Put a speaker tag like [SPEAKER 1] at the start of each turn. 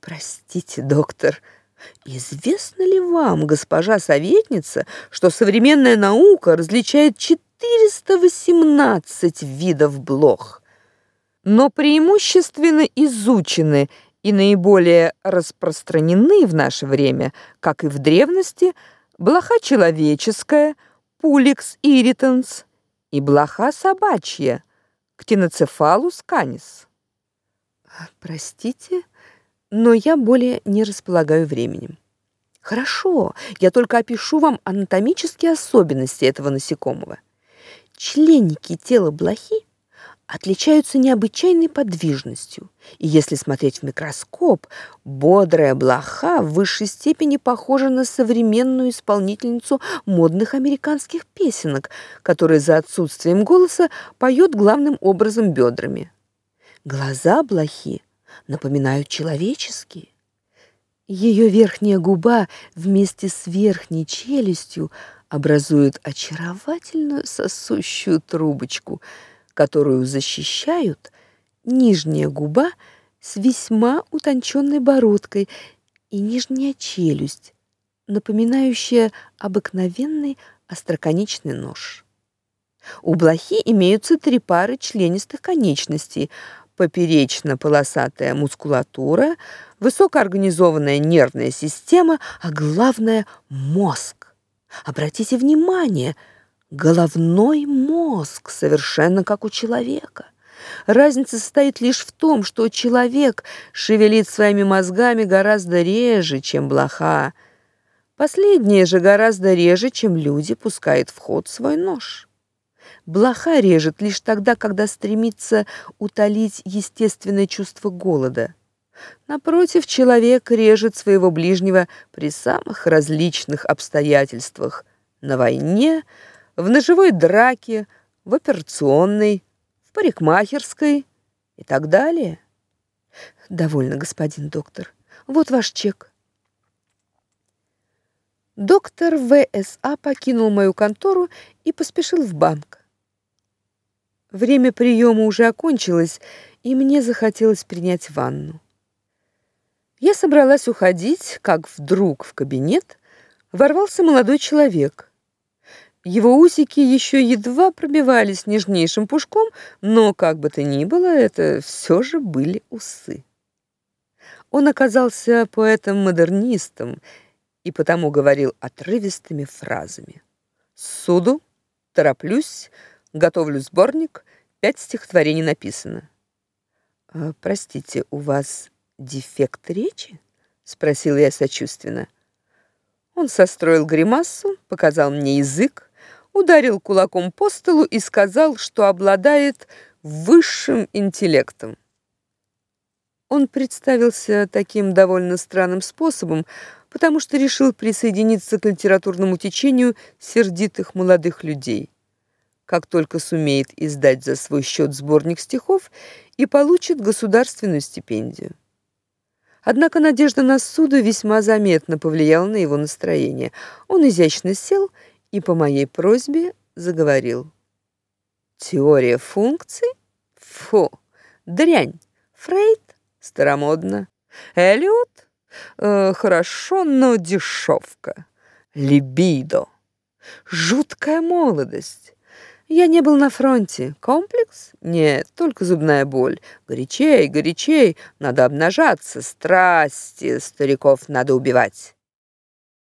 [SPEAKER 1] Простите, доктор, известно ли вам, госпожа советница, что современная наука различает 418 видов блох, но преимущественно изучены и наиболее распространены в наше время, как и в древности, блоха человеческая, пуликс иританс, и блоха собачья, ктиноцефалус канис. Простите, но я более не располагаю временем. Хорошо, я только опишу вам анатомические особенности этого насекомого. Членники тела блохи отличаются необычайной подвижностью. И если смотреть в микроскоп, бодрая блоха в высшей степени похожа на современную исполнительницу модных американских песенок, которая за отсутствием голоса поет главным образом бедрами. Глаза блохи напоминают человеческие. Ее верхняя губа вместе с верхней челюстью образует очаровательную сосущую трубочку – которую защищают нижняя губа с весьма утонченной бородкой и нижняя челюсть, напоминающая обыкновенный остроконечный нож. У блохи имеются три пары членистых конечностей: поперечно-полосатая мускулатура, высокоорганизованная нервная система, а главное мозг. Обратите внимание, Головной мозг, совершенно как у человека. Разница состоит лишь в том, что человек шевелит своими мозгами гораздо реже, чем блоха. Последнее же гораздо реже, чем люди пускает в ход свой нож. Блоха режет лишь тогда, когда стремится утолить естественное чувство голода. Напротив, человек режет своего ближнего при самых различных обстоятельствах: на войне, в ножевой драке, в операционной, в парикмахерской и так далее. Довольно, господин доктор. Вот ваш чек. Доктор ВСА покинул мою контору и поспешил в банк. Время приема уже окончилось, и мне захотелось принять ванну. Я собралась уходить, как вдруг в кабинет ворвался молодой человек. Его усики еще едва пробивались нежнейшим пушком, но как бы то ни было, это все же были усы. Он оказался поэтом-модернистом и потому говорил отрывистыми фразами. Суду, тороплюсь, готовлю сборник, пять стихотворений написано. «А, простите, у вас дефект речи? спросил я сочувственно. Он состроил гримасу, показал мне язык, ударил кулаком по столу и сказал, что обладает высшим интеллектом. Он представился таким довольно странным способом, потому что решил присоединиться к литературному течению сердитых молодых людей. Как только сумеет издать за свой счет сборник стихов и получит государственную стипендию. Однако надежда на суду весьма заметно повлияла на его настроение. Он изящно сел и по моей просьбе заговорил. Теория функций? Фу, дрянь. Фрейд? Старомодно. Эллиот? Э, хорошо, но дешевка. Либидо. Жуткая молодость. Я не был на фронте. Комплекс? Нет, только зубная боль. Горячей, горячей, надо обнажаться. Страсти стариков надо убивать.